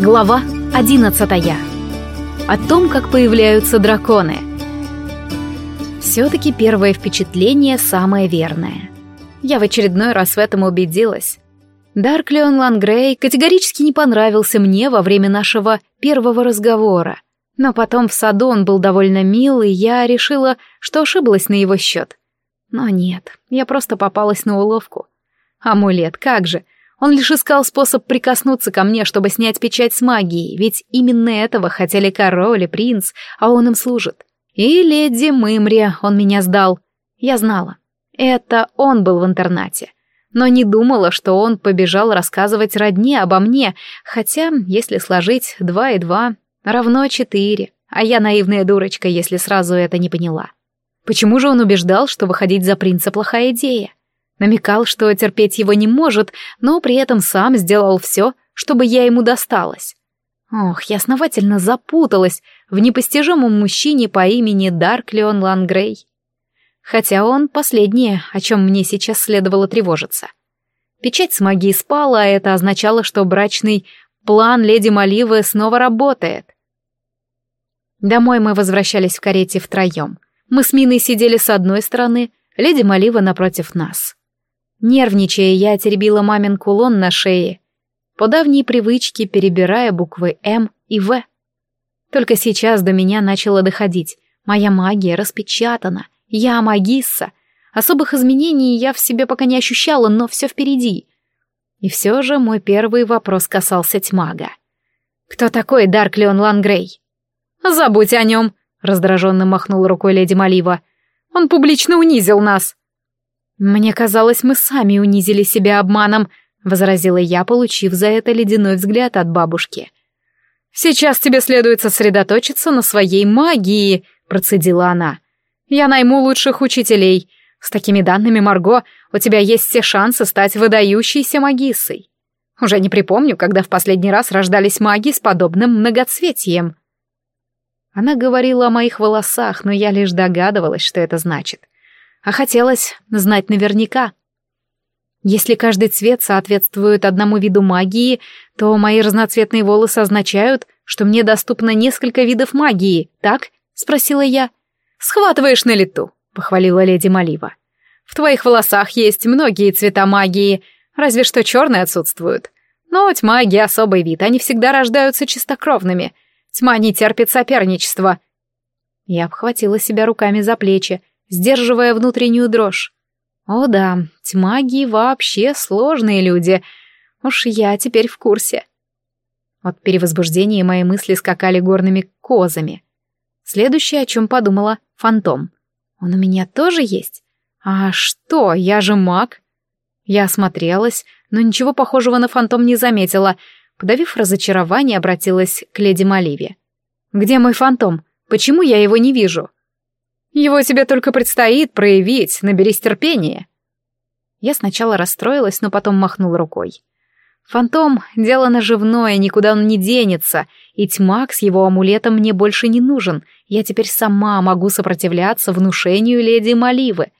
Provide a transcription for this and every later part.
Глава одиннадцатая. О том, как появляются драконы. Все-таки первое впечатление самое верное. Я в очередной раз в этом убедилась. Дарклион Лангрей категорически не понравился мне во время нашего первого разговора. Но потом в саду он был довольно мил, и я решила, что ошиблась на его счет. Но нет, я просто попалась на уловку. Амулет, как же! Он лишь искал способ прикоснуться ко мне, чтобы снять печать с магией, ведь именно этого хотели король и принц, а он им служит. И леди Мымри он меня сдал. Я знала. Это он был в интернате. Но не думала, что он побежал рассказывать родне обо мне, хотя, если сложить два и два, равно четыре, а я наивная дурочка, если сразу это не поняла. Почему же он убеждал, что выходить за принца плохая идея? Намекал, что терпеть его не может, но при этом сам сделал все, чтобы я ему досталась. Ох, я основательно запуталась в непостижимом мужчине по имени Дарклион Лангрей. Хотя он последнее, о чем мне сейчас следовало тревожиться. Печать с магией спала, а это означало, что брачный план леди Маливы снова работает. Домой мы возвращались в карете втроем. Мы с Миной сидели с одной стороны, леди Малива напротив нас. Нервничая, я теребила мамин кулон на шее, по давней привычке перебирая буквы «М» и «В». Только сейчас до меня начало доходить. Моя магия распечатана, я магисса. Особых изменений я в себе пока не ощущала, но все впереди. И все же мой первый вопрос касался тьмага. «Кто такой Дарклион Лангрей?» «Забудь о нем», — раздраженно махнул рукой леди Малива. «Он публично унизил нас». «Мне казалось, мы сами унизили себя обманом», — возразила я, получив за это ледяной взгляд от бабушки. «Сейчас тебе следует сосредоточиться на своей магии», — процедила она. «Я найму лучших учителей. С такими данными, Марго, у тебя есть все шансы стать выдающейся магиссой. Уже не припомню, когда в последний раз рождались маги с подобным многоцветием». Она говорила о моих волосах, но я лишь догадывалась, что это значит а хотелось знать наверняка. Если каждый цвет соответствует одному виду магии, то мои разноцветные волосы означают, что мне доступно несколько видов магии, так? спросила я. Схватываешь на лету, похвалила леди Малива. В твоих волосах есть многие цвета магии, разве что черные отсутствуют. Но тьма — особый вид, они всегда рождаются чистокровными. Тьма не терпит соперничества. Я обхватила себя руками за плечи, сдерживая внутреннюю дрожь. О да, тьмаги вообще сложные люди. Уж я теперь в курсе. От перевозбуждения мои мысли скакали горными козами. Следующее, о чем подумала, — фантом. Он у меня тоже есть? А что, я же маг? Я осмотрелась, но ничего похожего на фантом не заметила. Подавив разочарование, обратилась к леди Маливе. «Где мой фантом? Почему я его не вижу?» Его тебе только предстоит проявить, наберись терпения. Я сначала расстроилась, но потом махнул рукой. Фантом — дело наживное, никуда он не денется, и тьмак с его амулетом мне больше не нужен, я теперь сама могу сопротивляться внушению леди Маливы.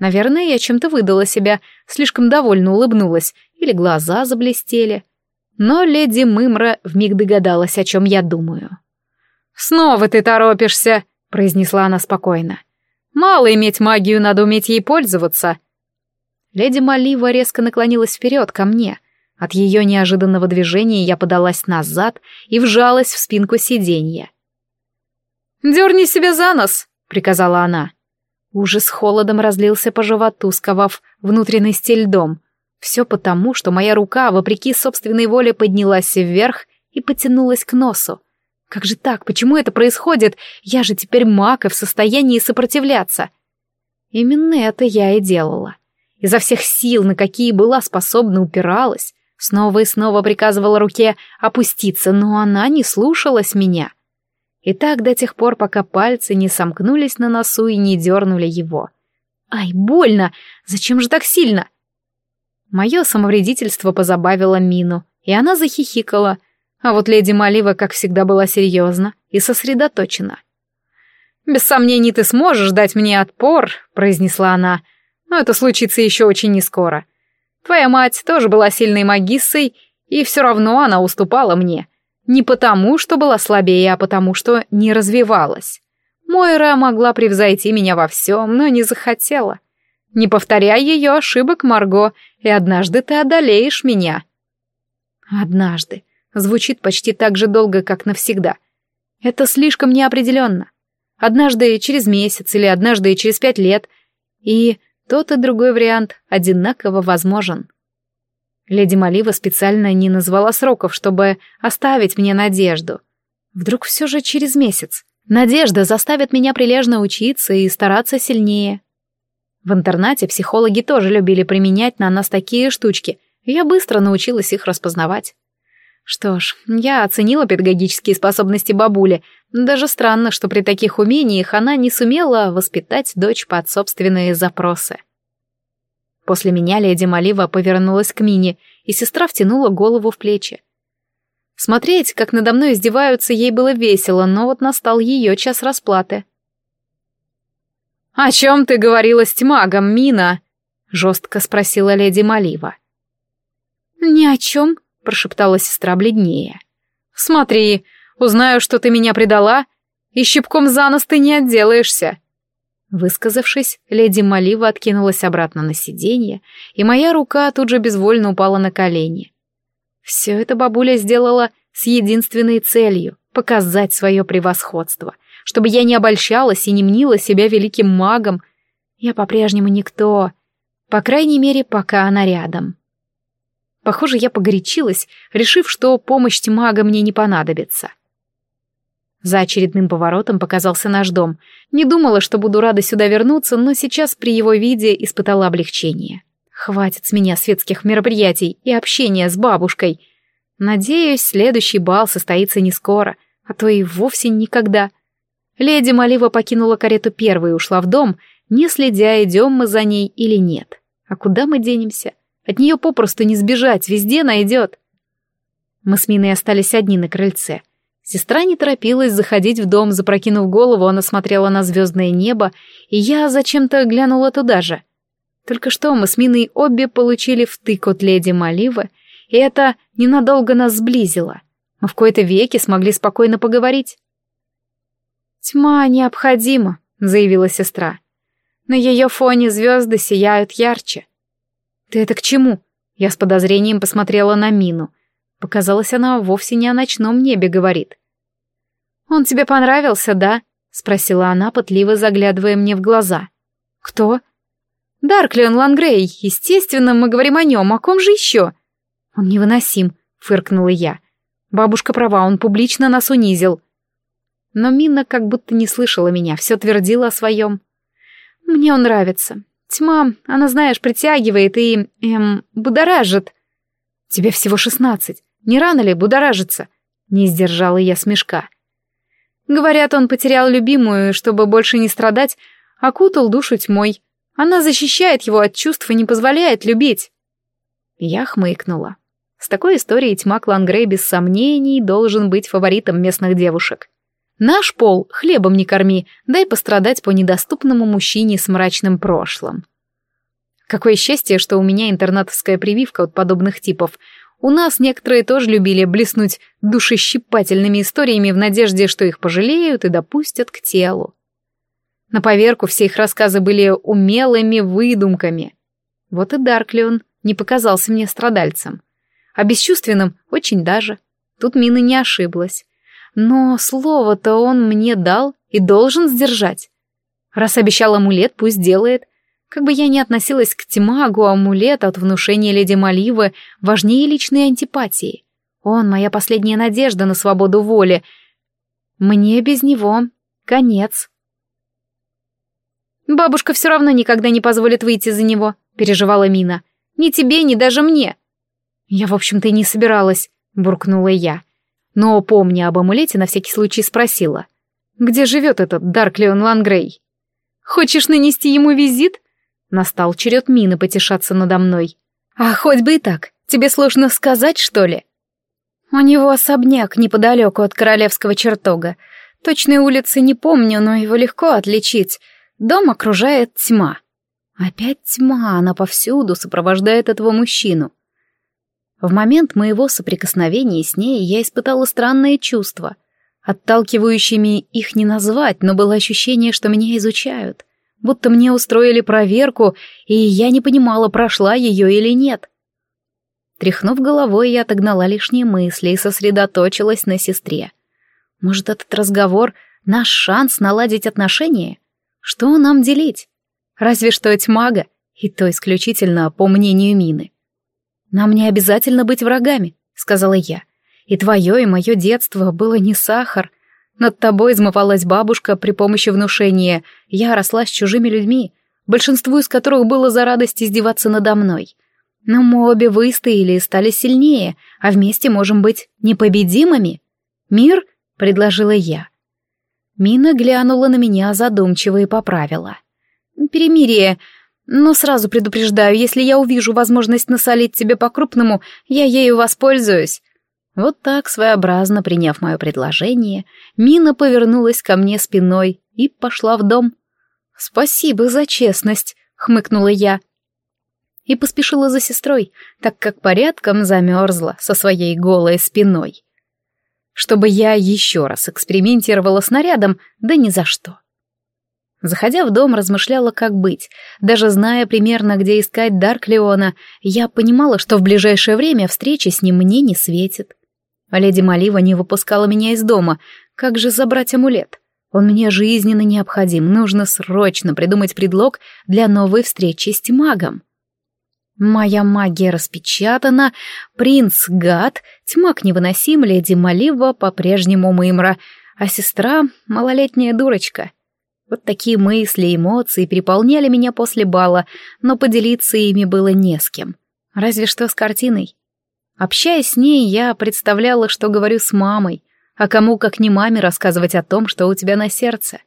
Наверное, я чем-то выдала себя, слишком довольно улыбнулась, или глаза заблестели. Но леди Мымра вмиг догадалась, о чем я думаю. «Снова ты торопишься!» — произнесла она спокойно. «Мало иметь магию, надо уметь ей пользоваться». Леди Малива резко наклонилась вперед ко мне. От ее неожиданного движения я подалась назад и вжалась в спинку сиденья. «Дерни себя за нос!» — приказала она. Ужас холодом разлился по животу, сковав внутренности льдом. Все потому, что моя рука, вопреки собственной воле, поднялась вверх и потянулась к носу. Как же так? Почему это происходит? Я же теперь маг и в состоянии сопротивляться. Именно это я и делала. Изо всех сил, на какие была способна, упиралась. Снова и снова приказывала руке опуститься, но она не слушалась меня. И так до тех пор, пока пальцы не сомкнулись на носу и не дернули его. Ай, больно! Зачем же так сильно? Мое самовредительство позабавило Мину, и она захихикала — а вот леди Малива, как всегда, была серьезна и сосредоточена. «Без сомнений ты сможешь дать мне отпор», — произнесла она, — «но это случится еще очень нескоро. Твоя мать тоже была сильной магиссой, И все равно она уступала мне. Не потому, что была слабее, а потому, что не развивалась. Мойра могла превзойти меня во всем, но не захотела. Не повторяй ее ошибок, Марго, и однажды ты одолеешь меня. Однажды. Звучит почти так же долго, как навсегда. Это слишком неопределенно. Однажды через месяц или однажды через пять лет. И тот и другой вариант одинаково возможен. Леди Малива специально не назвала сроков, чтобы оставить мне надежду. Вдруг все же через месяц. Надежда заставит меня прилежно учиться и стараться сильнее. В интернате психологи тоже любили применять на нас такие штучки, я быстро научилась их распознавать. Что ж, я оценила педагогические способности бабули. Даже странно, что при таких умениях она не сумела воспитать дочь под собственные запросы. После меня леди Малива повернулась к Мине, и сестра втянула голову в плечи. Смотреть, как надо мной издеваются, ей было весело, но вот настал ее час расплаты. «О чем ты говорила с тьмагом, Мина?» — жестко спросила леди Малива. «Ни о чем», прошептала сестра бледнее. «Смотри, узнаю, что ты меня предала, и щипком за нос ты не отделаешься». Высказавшись, леди Малива откинулась обратно на сиденье, и моя рука тут же безвольно упала на колени. Все это бабуля сделала с единственной целью — показать свое превосходство, чтобы я не обольщалась и не мнила себя великим магом. Я по-прежнему никто, по крайней мере, пока она рядом. Похоже, я погорячилась, решив, что помощь мага мне не понадобится. За очередным поворотом показался наш дом. Не думала, что буду рада сюда вернуться, но сейчас при его виде испытала облегчение. Хватит с меня светских мероприятий и общения с бабушкой. Надеюсь, следующий бал состоится не скоро, а то и вовсе никогда. Леди Малива покинула карету первой и ушла в дом, не следя, идем мы за ней или нет. А куда мы денемся? От нее попросту не сбежать, везде найдет. Мы с Миной остались одни на крыльце. Сестра не торопилась заходить в дом, запрокинув голову, она смотрела на звездное небо, и я зачем-то глянула туда же. Только что мы с Миной обе получили втык от леди Маливы, и это ненадолго нас сблизило. Мы в кои-то веки смогли спокойно поговорить. «Тьма необходима», — заявила сестра. «На ее фоне звезды сияют ярче. «Ты это к чему?» Я с подозрением посмотрела на Мину. Показалось, она вовсе не о ночном небе говорит. «Он тебе понравился, да?» — спросила она, пытливо заглядывая мне в глаза. «Кто?» «Дарклион Лангрей. Естественно, мы говорим о нем. О ком же еще?» «Он невыносим», — фыркнула я. «Бабушка права, он публично нас унизил». Но Мина как будто не слышала меня, все твердила о своем. «Мне он нравится. Тьма, она, знаешь, притягивает и, эм, будоражит. Тебе всего шестнадцать. Не рано ли будоражиться? Не сдержала я смешка. Говорят, он потерял любимую, чтобы больше не страдать, окутал душу тьмой. Она защищает его от чувств и не позволяет любить. Я хмыкнула. С такой историей тьма Клангрей без сомнений должен быть фаворитом местных девушек. Наш пол хлебом не корми, дай пострадать по недоступному мужчине с мрачным прошлым. Какое счастье, что у меня интернатовская прививка от подобных типов. У нас некоторые тоже любили блеснуть душещипательными историями в надежде, что их пожалеют и допустят к телу. На поверку все их рассказы были умелыми выдумками. Вот и Дарклион не показался мне страдальцем. А бесчувственным очень даже. Тут Мина не ошиблась. Но слово-то он мне дал и должен сдержать. Раз обещал амулет, пусть делает. Как бы я ни относилась к Тимагу, амулет от внушения леди Маливы важнее личной антипатии. Он моя последняя надежда на свободу воли. Мне без него конец. «Бабушка все равно никогда не позволит выйти за него», — переживала Мина. «Ни тебе, ни даже мне». «Я, в общем-то, и не собиралась», — буркнула я но, помня об амулете, на всякий случай спросила. «Где живет этот Дарклион Лангрей?» «Хочешь нанести ему визит?» Настал черед Мины потешаться надо мной. «А хоть бы и так. Тебе сложно сказать, что ли?» «У него особняк неподалеку от королевского чертога. Точной улицы не помню, но его легко отличить. Дом окружает тьма». Опять тьма, она повсюду сопровождает этого мужчину. В момент моего соприкосновения с ней я испытала странное чувство. Отталкивающими их не назвать, но было ощущение, что меня изучают. Будто мне устроили проверку, и я не понимала, прошла ее или нет. Тряхнув головой, я отогнала лишние мысли и сосредоточилась на сестре. Может, этот разговор — наш шанс наладить отношения? Что нам делить? Разве что тьмага, и то исключительно по мнению Мины. «Нам не обязательно быть врагами», — сказала я. «И твое, и мое детство было не сахар. Над тобой измывалась бабушка при помощи внушения. Я росла с чужими людьми, большинству из которых было за радость издеваться надо мной. Но мы обе выстояли и стали сильнее, а вместе можем быть непобедимыми. Мир?» — предложила я. Мина глянула на меня задумчиво и поправила. «Перемирие. Но сразу предупреждаю, если я увижу возможность насолить тебе по-крупному, я ею воспользуюсь». Вот так, своеобразно приняв мое предложение, Мина повернулась ко мне спиной и пошла в дом. «Спасибо за честность», — хмыкнула я. И поспешила за сестрой, так как порядком замерзла со своей голой спиной. Чтобы я еще раз экспериментировала с нарядом, да ни за что. Заходя в дом, размышляла, как быть. Даже зная примерно, где искать Дарк Леона, я понимала, что в ближайшее время встреча с ним мне не светит. Леди Малива не выпускала меня из дома. Как же забрать амулет? Он мне жизненно необходим. Нужно срочно придумать предлог для новой встречи с тьмагом. Моя магия распечатана, принц гад, тьмак невыносим, леди Малива по-прежнему мымра, а сестра — малолетняя дурочка — вот такие мысли эмоции переполняли меня после бала, но поделиться ими было не с кем. Разве что с картиной. Общаясь с ней, я представляла, что говорю с мамой, а кому, как не маме, рассказывать о том, что у тебя на сердце.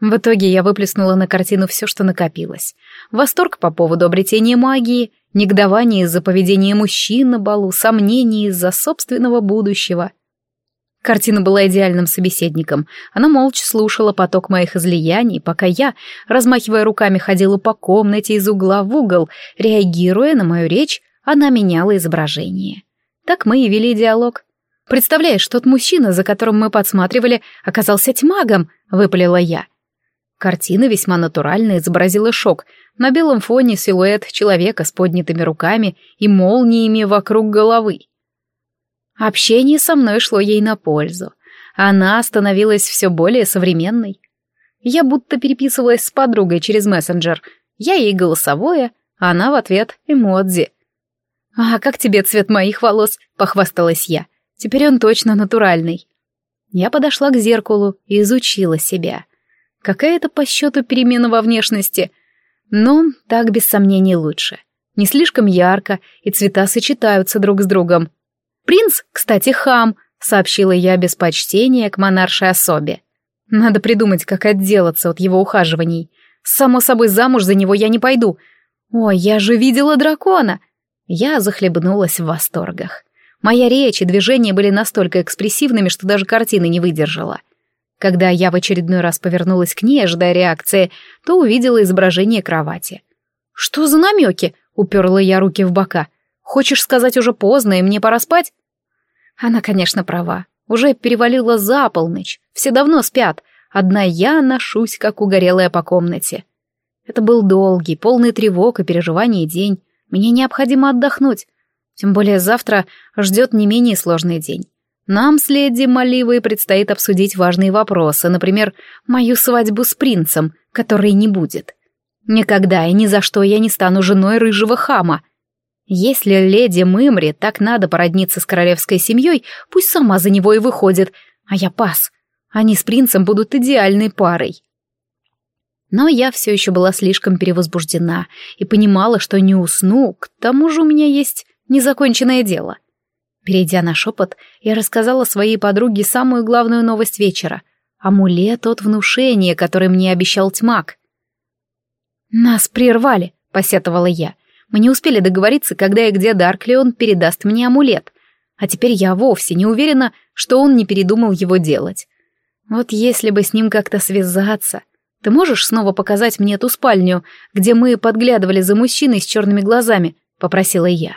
В итоге я выплеснула на картину все, что накопилось. Восторг по поводу обретения магии, негодование из-за поведения мужчин на балу, сомнения из-за собственного будущего — Картина была идеальным собеседником. Она молча слушала поток моих излияний, пока я, размахивая руками, ходила по комнате из угла в угол, реагируя на мою речь, она меняла изображение. Так мы и вели диалог. «Представляешь, тот мужчина, за которым мы подсматривали, оказался тьмагом», — выпалила я. Картина весьма натурально изобразила шок. На белом фоне силуэт человека с поднятыми руками и молниями вокруг головы. Общение со мной шло ей на пользу. Она становилась все более современной. Я будто переписывалась с подругой через мессенджер. Я ей голосовое, а она в ответ эмодзи. «А как тебе цвет моих волос?» — похвасталась я. «Теперь он точно натуральный». Я подошла к зеркалу и изучила себя. Какая-то по счету перемена во внешности. Но так без сомнений лучше. Не слишком ярко, и цвета сочетаются друг с другом. Принц, кстати, хам, сообщила я без почтения к монаршей особе. Надо придумать, как отделаться от его ухаживаний. Само собой, замуж за него я не пойду. Ой, я же видела дракона. Я захлебнулась в восторгах. Моя речь и движения были настолько экспрессивными, что даже картины не выдержала. Когда я в очередной раз повернулась к ней, ожидая реакции, то увидела изображение кровати. «Что за намеки?» — уперла я руки в бока. «Хочешь сказать, уже поздно, и мне пора спать?» Она, конечно, права. Уже перевалила за полночь. Все давно спят. Одна я ношусь, как угорелая по комнате. Это был долгий, полный тревог и переживаний день. Мне необходимо отдохнуть. Тем более завтра ждет не менее сложный день. Нам с леди Маливой предстоит обсудить важные вопросы, например, мою свадьбу с принцем, которой не будет. Никогда и ни за что я не стану женой рыжего хама. Если леди Мымри так надо породниться с королевской семьей, пусть сама за него и выходит, а я пас. Они с принцем будут идеальной парой. Но я все еще была слишком перевозбуждена и понимала, что не усну, к тому же у меня есть незаконченное дело. Перейдя на шепот, я рассказала своей подруге самую главную новость вечера — амулет от внушения, который мне обещал тьмак. «Нас прервали», — посетовала я. Мы не успели договориться, когда и где Дарклион передаст мне амулет. А теперь я вовсе не уверена, что он не передумал его делать. Вот если бы с ним как-то связаться... Ты можешь снова показать мне ту спальню, где мы подглядывали за мужчиной с черными глазами?» — попросила я.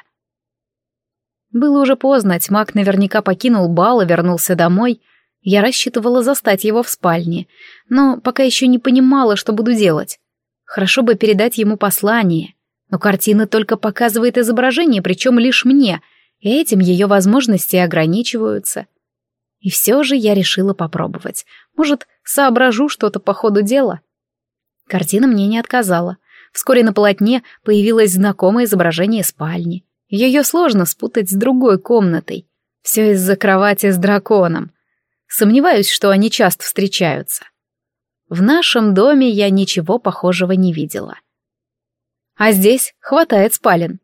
Было уже поздно, тьмак наверняка покинул бал и вернулся домой. Я рассчитывала застать его в спальне, но пока еще не понимала, что буду делать. Хорошо бы передать ему послание, но картина только показывает изображение, причем лишь мне, и этим ее возможности ограничиваются. И все же я решила попробовать. Может, соображу что-то по ходу дела. Картина мне не отказала. Вскоре на полотне появилось знакомое изображение спальни. Ее сложно спутать с другой комнатой. Все из-за кровати с драконом. Сомневаюсь, что они часто встречаются. В нашем доме я ничего похожего не видела. А здесь хватает спален.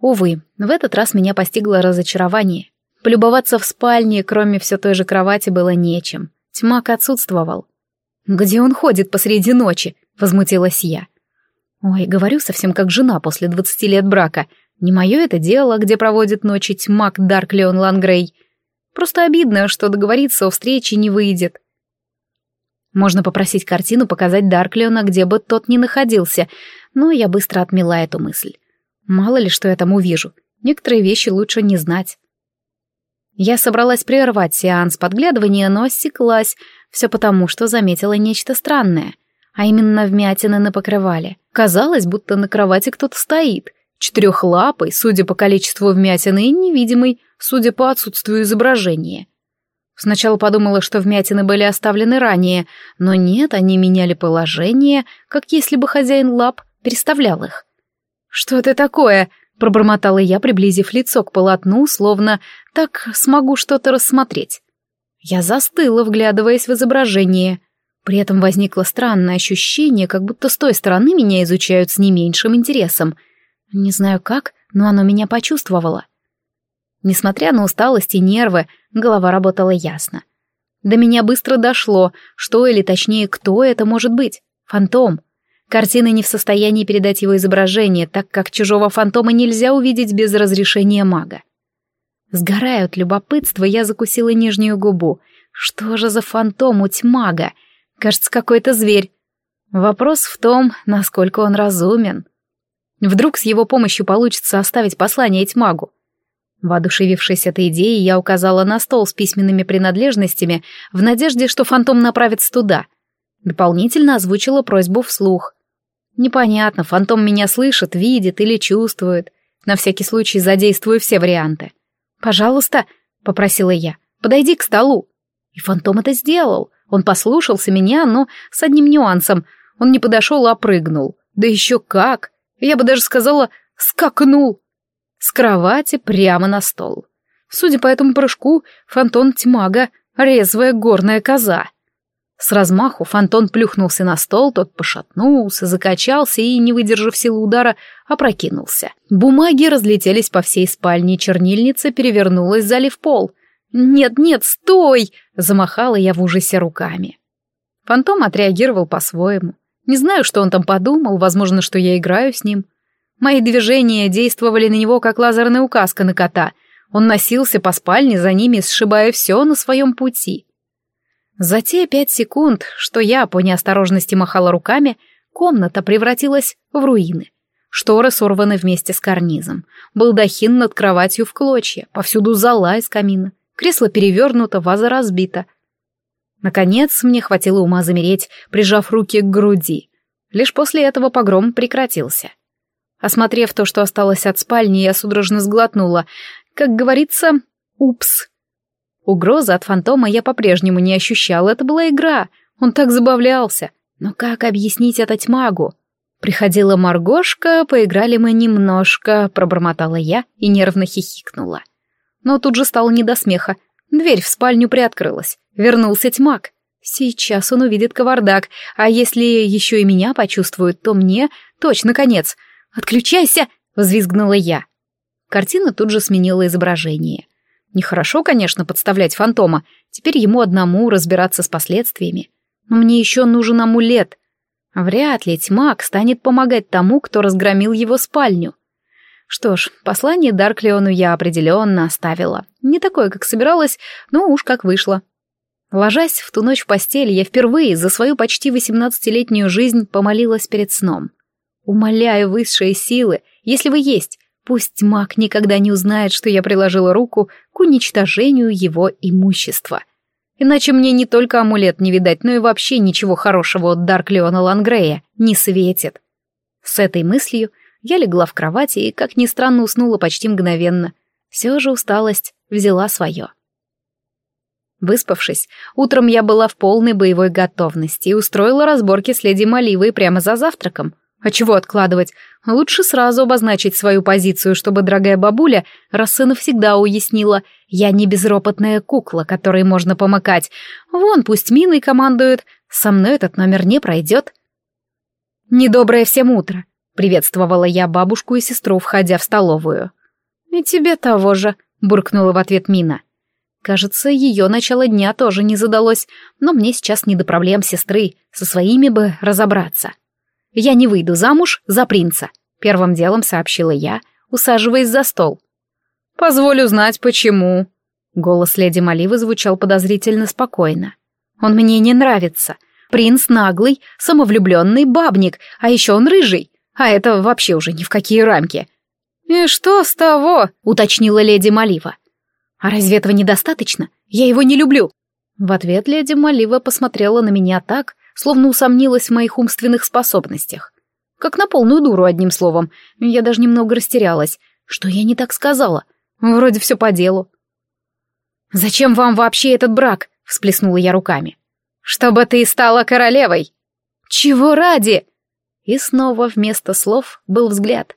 Увы, в этот раз меня постигло разочарование. Полюбоваться в спальне, кроме все той же кровати, было нечем. Тьмак отсутствовал. «Где он ходит посреди ночи?» — возмутилась я. «Ой, говорю совсем как жена после двадцати лет брака. Не мое это дело, где проводит ночи тьмак Дарклеон Лангрей. Просто обидно, что договориться о встрече не выйдет. Можно попросить картину показать Дарклеона, где бы тот ни находился, но я быстро отмела эту мысль. Мало ли, что я там увижу. Некоторые вещи лучше не знать. Я собралась прервать сеанс подглядывания, но осеклась, все потому, что заметила нечто странное, а именно вмятины на покрывале. Казалось, будто на кровати кто-то стоит, четырехлапый, судя по количеству вмятины, и невидимый, судя по отсутствию изображения. Сначала подумала, что вмятины были оставлены ранее, но нет, они меняли положение, как если бы хозяин лап переставлял их. «Что это такое?» — пробормотала я, приблизив лицо к полотну, словно так смогу что-то рассмотреть. Я застыла, вглядываясь в изображение. При этом возникло странное ощущение, как будто с той стороны меня изучают с не меньшим интересом. Не знаю как, но оно меня почувствовало. Несмотря на усталость и нервы, голова работала ясно. До меня быстро дошло, что или точнее, кто это может быть. Фантом. Картина не в состоянии передать его изображение, так как чужого фантома нельзя увидеть без разрешения мага. Сгорая от любопытства, я закусила нижнюю губу. Что же за фантом у тьмага? Кажется, какой-то зверь. Вопрос в том, насколько он разумен. Вдруг с его помощью получится оставить послание тьмагу. Воодушевившись этой идеей, я указала на стол с письменными принадлежностями в надежде, что фантом направится туда. Дополнительно озвучила просьбу вслух. Непонятно, фантом меня слышит, видит или чувствует. На всякий случай задействую все варианты. «Пожалуйста», — попросила я, — «подойди к столу». И фантом это сделал. Он послушался меня, но с одним нюансом. Он не подошел, а прыгнул. Да еще как! Я бы даже сказала, скакнул. С кровати прямо на стол. Судя по этому прыжку, фантон тьмага — резвая горная коза. С размаху фонтон плюхнулся на стол, тот пошатнулся, закачался и, не выдержав силы удара, опрокинулся. Бумаги разлетелись по всей спальне, чернильница перевернулась, залив пол. «Нет, нет, стой!» — замахала я в ужасе руками. Фантом отреагировал по-своему. Не знаю, что он там подумал, возможно, что я играю с ним. Мои движения действовали на него, как лазерная указка на кота. Он носился по спальне за ними, сшибая все на своем пути. За те пять секунд, что я по неосторожности махала руками, комната превратилась в руины. Шторы сорваны вместе с карнизом. Балдахин над кроватью в клочья, повсюду зола из камина. Кресло перевернуто, ваза разбита. Наконец мне хватило ума замереть, прижав руки к груди. Лишь после этого погром прекратился. Осмотрев то, что осталось от спальни, я судорожно сглотнула. Как говорится, упс. Угрозы от фантома я по-прежнему не ощущал, это была игра, он так забавлялся. Но как объяснить это тьмагу? Приходила Маргошка, поиграли мы немножко, пробормотала я и нервно хихикнула. Но тут же стало не до смеха. Дверь в спальню приоткрылась. Вернулся тьмак. Сейчас он увидит кавардак, а если еще и меня почувствует, то мне точно конец. «Отключайся!» — взвизгнула я. Картина тут же сменила изображение. Нехорошо, конечно, подставлять фантома. Теперь ему одному разбираться с последствиями. Но мне еще нужен амулет. Вряд ли тьмак станет помогать тому, кто разгромил его спальню. Что ж, послание Дарклеону я определенно оставила. Не такое, как собиралась, но уж как вышло. Ложась в ту ночь в постель, я впервые за свою почти восемнадцатилетнюю жизнь помолилась перед сном. Умоляю высшие силы, если вы есть, Пусть маг никогда не узнает, что я приложила руку к уничтожению его имущества. Иначе мне не только амулет не видать, но и вообще ничего хорошего от Дарклеона Лангрея не светит. С этой мыслью я легла в кровати и, как ни странно, уснула почти мгновенно. Все же усталость взяла свое. Выспавшись, утром я была в полной боевой готовности и устроила разборки с леди Маливой прямо за завтраком — а чего откладывать? Лучше сразу обозначить свою позицию, чтобы дорогая бабуля раз и навсегда уяснила. Я не безропотная кукла, которой можно помыкать. Вон, пусть Миной командует. Со мной этот номер не пройдет. «Недоброе всем утро», — приветствовала я бабушку и сестру, входя в столовую. «И тебе того же», — буркнула в ответ Мина. Кажется, ее начало дня тоже не задалось, но мне сейчас не до проблем сестры, со своими бы разобраться. Я не выйду замуж за принца», — первым делом сообщила я, усаживаясь за стол. «Позволю знать, почему». Голос леди Маливы звучал подозрительно спокойно. «Он мне не нравится. Принц наглый, самовлюбленный бабник, а еще он рыжий, а это вообще уже ни в какие рамки». «И что с того?» — уточнила леди Малива. «А разве этого недостаточно? Я его не люблю». В ответ леди Малива посмотрела на меня так, словно усомнилась в моих умственных способностях. Как на полную дуру, одним словом. Я даже немного растерялась. Что я не так сказала? Вроде все по делу. «Зачем вам вообще этот брак?» — всплеснула я руками. «Чтобы ты стала королевой!» «Чего ради?» И снова вместо слов был взгляд.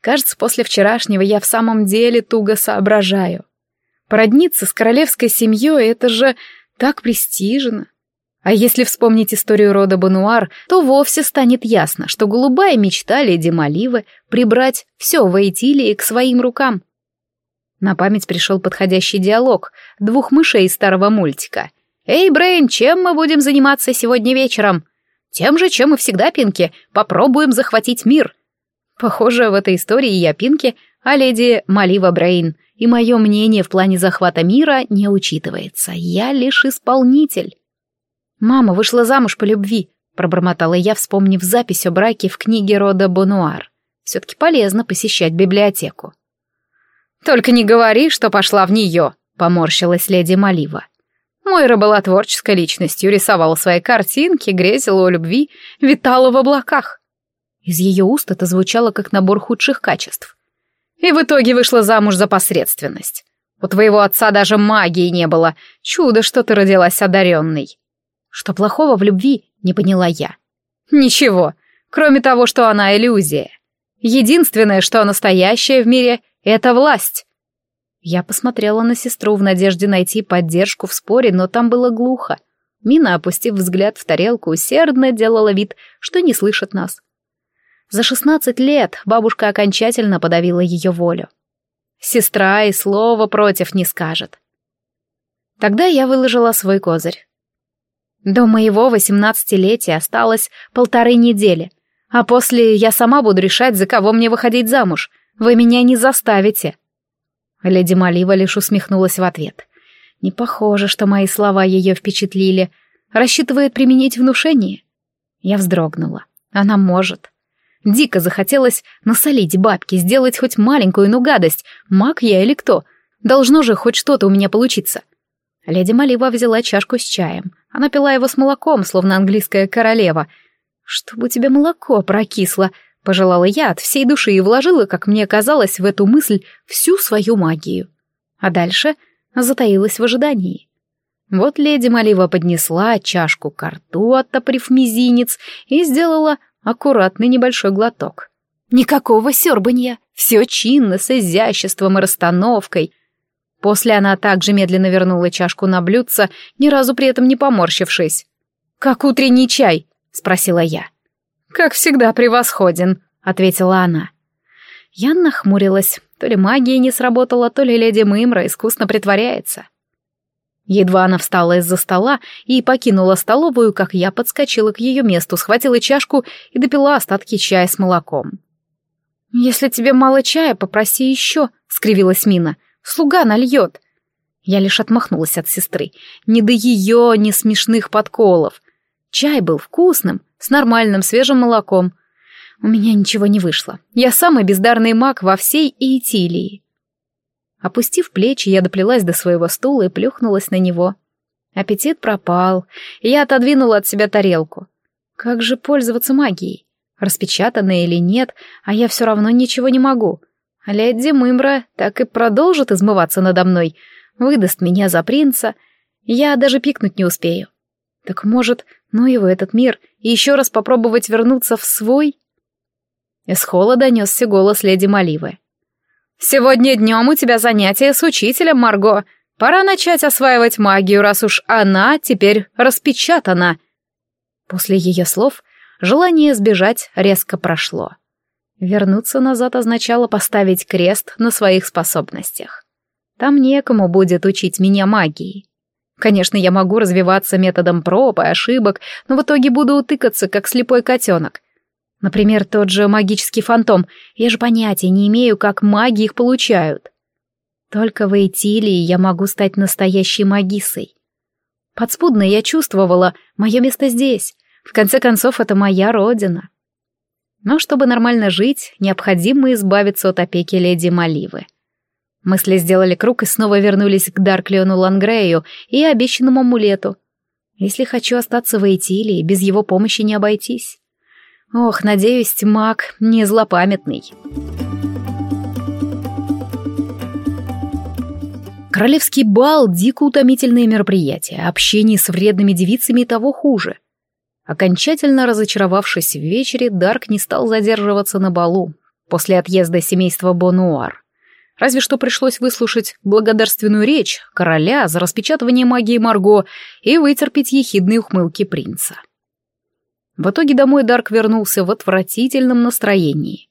Кажется, после вчерашнего я в самом деле туго соображаю. Породниться с королевской семьей — это же так престижно. А если вспомнить историю рода Бануар, то вовсе станет ясно, что голубая мечта леди Маливы прибрать все в Эйтилии к своим рукам. На память пришел подходящий диалог двух мышей из старого мультика. «Эй, Брейн, чем мы будем заниматься сегодня вечером?» «Тем же, чем и всегда, Пинки. Попробуем захватить мир». Похоже, в этой истории я Пинки, а леди Малива Брейн, и мое мнение в плане захвата мира не учитывается. Я лишь исполнитель. «Мама вышла замуж по любви», — пробормотала я, вспомнив запись о браке в книге рода Бонуар. «Все-таки полезно посещать библиотеку». «Только не говори, что пошла в нее», — поморщилась леди Малива. Мойра была творческой личностью, рисовала свои картинки, грезила о любви, витала в облаках. Из ее уст это звучало как набор худших качеств. И в итоге вышла замуж за посредственность. У твоего отца даже магии не было. Чудо, что ты родилась одаренной. Что плохого в любви, не поняла я. Ничего, кроме того, что она иллюзия. Единственное, что настоящее в мире — это власть. Я посмотрела на сестру в надежде найти поддержку в споре, но там было глухо. Мина, опустив взгляд в тарелку, усердно делала вид, что не слышит нас. За шестнадцать лет бабушка окончательно подавила ее волю. Сестра и слова против не скажет. Тогда я выложила свой козырь. До моего восемнадцатилетия осталось полторы недели, а после я сама буду решать, за кого мне выходить замуж. Вы меня не заставите». Леди Малива лишь усмехнулась в ответ. Не похоже, что мои слова ее впечатлили. Рассчитывает применить внушение. Я вздрогнула. Она может. Дико захотелось насолить бабке, сделать хоть маленькую, но гадость. Маг я или кто? Должно же хоть что-то у меня получиться. Леди Малива взяла чашку с чаем. Она пила его с молоком, словно английская королева. «Чтобы у тебя молоко прокисло», — пожелала я от всей души и вложила, как мне казалось, в эту мысль всю свою магию. А дальше затаилась в ожидании. Вот леди Малива поднесла чашку к рту, оттоприв мизинец, и сделала аккуратный небольшой глоток. Никакого сербанья, все чинно, с изяществом и расстановкой — После она также медленно вернула чашку на блюдце, ни разу при этом не поморщившись. «Как утренний чай?» — спросила я. «Как всегда превосходен», — ответила она. Я нахмурилась. То ли магия не сработала, то ли леди Мымра искусно притворяется. Едва она встала из-за стола и покинула столовую, как я подскочила к ее месту, схватила чашку и допила остатки чая с молоком. «Если тебе мало чая, попроси еще», — скривилась Мина. Слуга нальет. Я лишь отмахнулась от сестры. Не до ее, ни смешных подколов. Чай был вкусным, с нормальным свежим молоком. У меня ничего не вышло. Я самый бездарный маг во всей Иетилии. Опустив плечи, я доплелась до своего стула и плюхнулась на него. Аппетит пропал, я отодвинула от себя тарелку. Как же пользоваться магией? Распечатанная или нет, а я все равно ничего не могу. Леди Мымра так и продолжит измываться надо мной, выдаст меня за принца. Я даже пикнуть не успею. Так может, ну его этот мир, и еще раз попробовать вернуться в свой? Из холла донесся голос леди Маливы. «Сегодня днем у тебя занятие с учителем, Марго. Пора начать осваивать магию, раз уж она теперь распечатана». После ее слов желание сбежать резко прошло. Вернуться назад означало поставить крест на своих способностях. Там некому будет учить меня магии. Конечно, я могу развиваться методом проб и ошибок, но в итоге буду утыкаться, как слепой котенок. Например, тот же магический фантом. Я же понятия не имею, как маги их получают. Только в Эйтилии я могу стать настоящей магисой. Подспудно я чувствовала, мое место здесь. В конце концов, это моя родина. Но чтобы нормально жить, необходимо избавиться от опеки леди Маливы. Мысли сделали круг и снова вернулись к Дарклиону Лангрею и обещанному амулету. Если хочу остаться в Эйтилии, без его помощи не обойтись. Ох, надеюсь, маг не злопамятный. Королевский бал — дико утомительное мероприятие, общение с вредными девицами и того хуже. Окончательно разочаровавшись в вечере, Дарк не стал задерживаться на балу после отъезда семейства Бонуар. Разве что пришлось выслушать благодарственную речь короля за распечатывание магии Марго и вытерпеть ехидные ухмылки принца. В итоге домой Дарк вернулся в отвратительном настроении.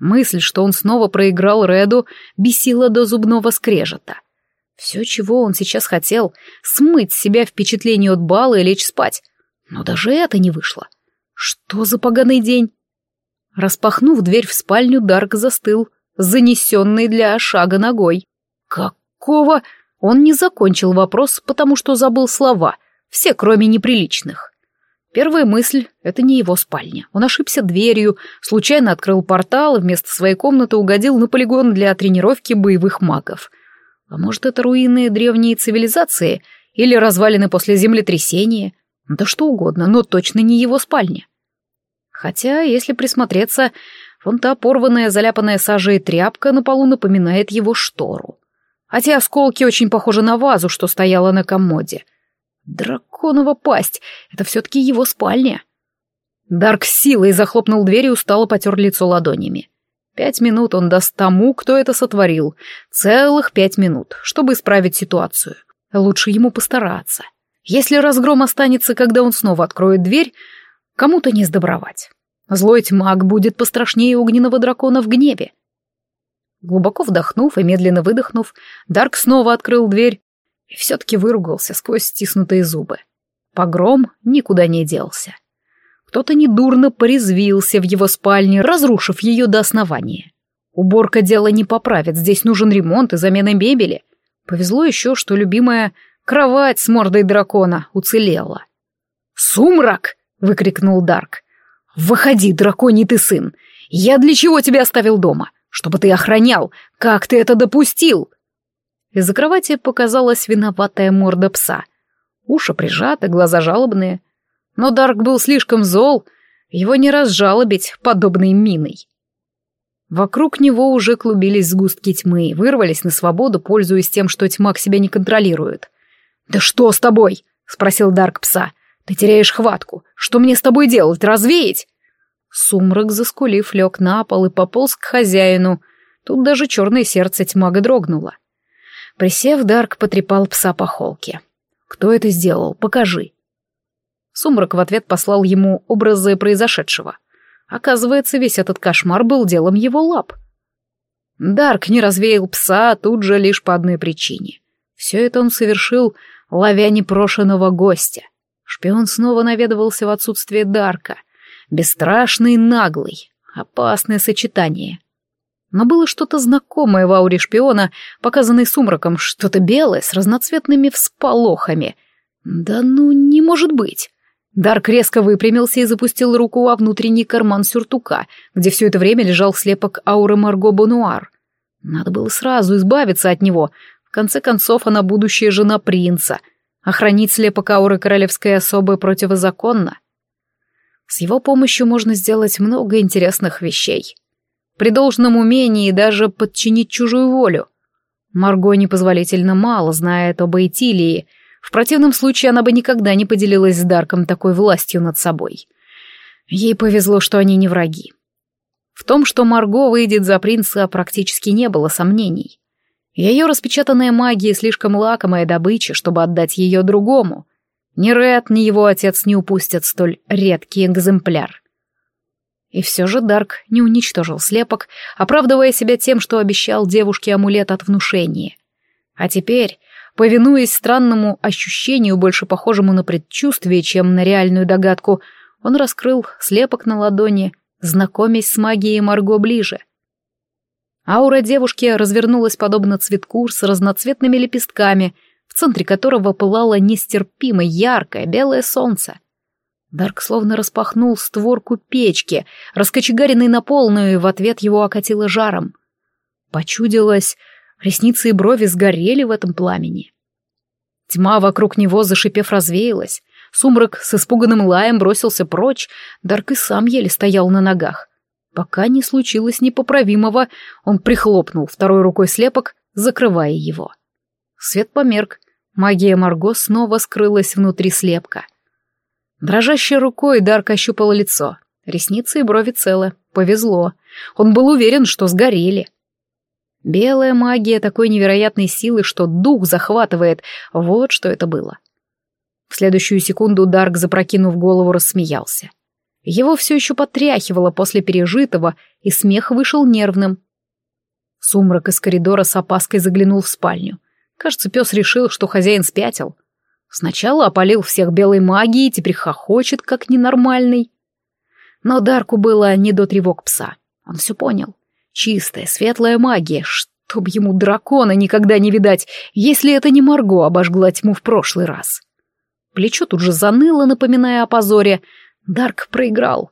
Мысль, что он снова проиграл Реду, бесила до зубного скрежета. Все, чего он сейчас хотел, смыть с себя впечатление от бала и лечь спать. Но даже это не вышло. Что за поганый день? Распахнув дверь в спальню, Дарк застыл — занесенный для шага ногой. Какого? Он не закончил вопрос, потому что забыл слова, все кроме неприличных. Первая мысль — это не его спальня. Он ошибся дверью, случайно открыл портал и вместо своей комнаты угодил на полигон для тренировки боевых магов. А может, это руины древней цивилизации или развалины после землетрясения? Да что угодно, но точно не его спальня. Хотя, если присмотреться, Вон та порванная, заляпанная сажей тряпка на полу напоминает его штору. А те осколки очень похожи на вазу, что стояла на комоде. Драконова пасть — это все-таки его спальня. Дарк силой захлопнул дверь и устало потер лицо ладонями. Пять минут он даст тому, кто это сотворил. Целых пять минут, чтобы исправить ситуацию. Лучше ему постараться. Если разгром останется, когда он снова откроет дверь, кому-то не сдобровать. Злой тьмак будет пострашнее огненного дракона в гневе. Глубоко вдохнув и медленно выдохнув, Дарк снова открыл дверь и все-таки выругался сквозь стиснутые зубы. Погром никуда не делся. Кто-то недурно порезвился в его спальне, разрушив ее до основания. Уборка дела не поправит, здесь нужен ремонт и замена мебели. Повезло еще, что любимая кровать с мордой дракона уцелела. «Сумрак!» — выкрикнул Дарк. «Выходи, драконий ты сын! Я для чего тебя оставил дома? Чтобы ты охранял! Как ты это допустил?» Из-за кровати показалась виноватая морда пса. Уши прижаты, глаза жалобные. Но Дарк был слишком зол, его не разжалобить подобной миной. Вокруг него уже клубились сгустки тьмы, вырвались на свободу, пользуясь тем, что тьма к себя не контролирует. «Да что с тобой?» — спросил Дарк пса. Ты теряешь хватку. Что мне с тобой делать? Развеять?» Сумрак, заскулив, лег на пол и пополз к хозяину. Тут даже черное сердце тьмага дрогнуло. Присев, Дарк потрепал пса по холке. «Кто это сделал? Покажи». Сумрак в ответ послал ему образы произошедшего. Оказывается, весь этот кошмар был делом его лап. Дарк не развеял пса тут же лишь по одной причине. Все это он совершил, ловя непрошенного гостя. Шпион снова наведывался в отсутствие Дарка. Бесстрашный и наглый. Опасное сочетание. Но было что-то знакомое в ауре шпиона, показанной сумраком, что-то белое с разноцветными всполохами. Да ну, не может быть. Дарк резко выпрямился и запустил руку во внутренний карман сюртука, где все это время лежал слепок ауры Марго Бонуар. Надо было сразу избавиться от него. В конце концов, она будущая жена принца. Охранить слепок ауры королевской особы противозаконно. С его помощью можно сделать много интересных вещей. При должном умении даже подчинить чужую волю. Марго непозволительно мало знает об Эйтилии — в противном случае она бы никогда не поделилась с Дарком такой властью над собой. Ей повезло, что они не враги. В том, что Марго выйдет за принца, практически не было сомнений. Ее распечатанная магия слишком лакомая добыча, чтобы отдать ее другому. Ни Ред, ни его отец не упустят столь редкий экземпляр. И все же Дарк не уничтожил слепок, оправдывая себя тем, что обещал девушке амулет от внушения. А теперь Повинуясь странному ощущению, больше похожему на предчувствие, чем на реальную догадку, он раскрыл слепок на ладони, знакомясь с магией Марго ближе. Аура девушки развернулась подобно цветку с разноцветными лепестками, в центре которого пылало нестерпимо яркое белое солнце. Дарк словно распахнул створку печки, раскочегаренный на полную, и в ответ его окатило жаром. Почудилось, Ресницы и брови сгорели в этом пламени. Тьма вокруг него, зашипев, развеялась. Сумрак с испуганным лаем бросился прочь, Дарк и сам еле стоял на ногах. Пока не случилось непоправимого, он прихлопнул второй рукой слепок, закрывая его. Свет померк, магия Марго снова скрылась внутри слепка. Дрожащей рукой Дарк ощупал лицо. Ресницы и брови целы. Повезло. Он был уверен, что сгорели. Белая магия такой невероятной силы, что дух захватывает. Вот что это было. В следующую секунду Дарк, запрокинув голову, рассмеялся. Его все еще потряхивало после пережитого, и смех вышел нервным. Сумрак из коридора с опаской заглянул в спальню. Кажется, пес решил, что хозяин спятил. Сначала опалил всех белой магией, теперь хохочет, как ненормальный. Но Дарку было не до тревог пса. Он все понял. Чистая, светлая магия, чтоб ему дракона никогда не видать, если это не Марго обожгла тьму в прошлый раз. Плечо тут же заныло, напоминая о позоре. Дарк проиграл.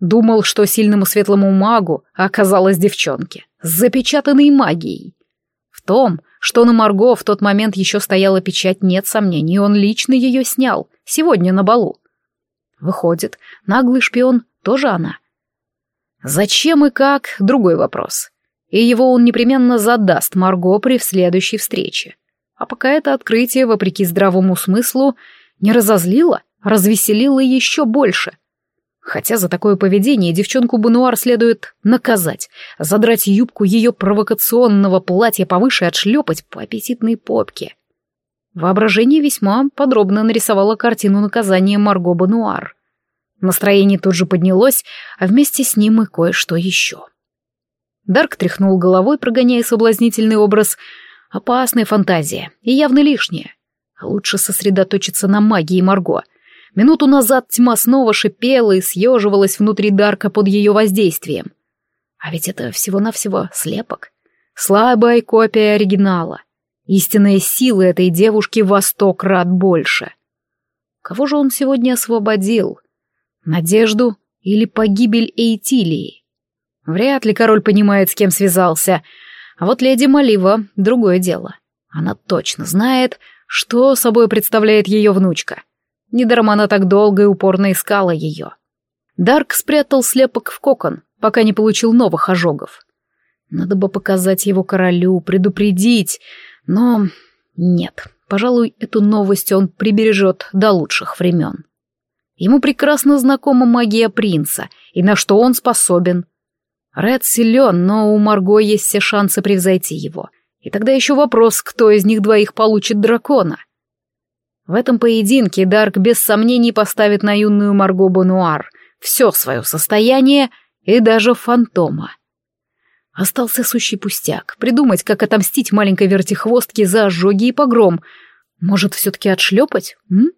Думал, что сильному светлому магу оказалась девчонке, запечатанной магией. В том, что на Марго в тот момент еще стояла печать, нет сомнений, он лично ее снял, сегодня на балу. Выходит, наглый шпион тоже она. Зачем и как — другой вопрос. И его он непременно задаст Марго при следующей встрече. А пока это открытие, вопреки здравому смыслу, не разозлило, а развеселило еще больше. Хотя за такое поведение девчонку Бенуар следует наказать, задрать юбку ее провокационного платья повыше и отшлепать по аппетитной попке. Воображение весьма подробно нарисовало картину наказания Марго Бенуар. Настроение тут же поднялось, а вместе с ним и кое-что еще. Дарк тряхнул головой, прогоняя соблазнительный образ. Опасная фантазия и явно лишняя. Лучше сосредоточиться на магии Марго. Минуту назад тьма снова шипела и съеживалась внутри Дарка под ее воздействием. А ведь это всего-навсего слепок. Слабая копия оригинала. Истинная сила этой девушки во сто крат больше. Кого же он сегодня освободил? Надежду или погибель Эйтилии? Вряд ли король понимает, с кем связался. А вот леди Малива — другое дело. Она точно знает, что собой представляет ее внучка. Недаром она так долго и упорно искала ее. Дарк спрятал слепок в кокон, пока не получил новых ожогов. Надо бы показать его королю, предупредить, но нет, пожалуй, эту новость он прибережет до лучших времен. Ему прекрасно знакома магия принца и на что он способен. Ред силен, но у Марго есть все шансы превзойти его. И тогда еще вопрос, кто из них двоих получит дракона. В этом поединке Дарк без сомнений поставит на юную Марго Бонуар все свое состояние и даже фантома. Остался сущий пустяк. Придумать, как отомстить маленькой вертихвостке за ожоги и погром. Может, все-таки отшлепать? М?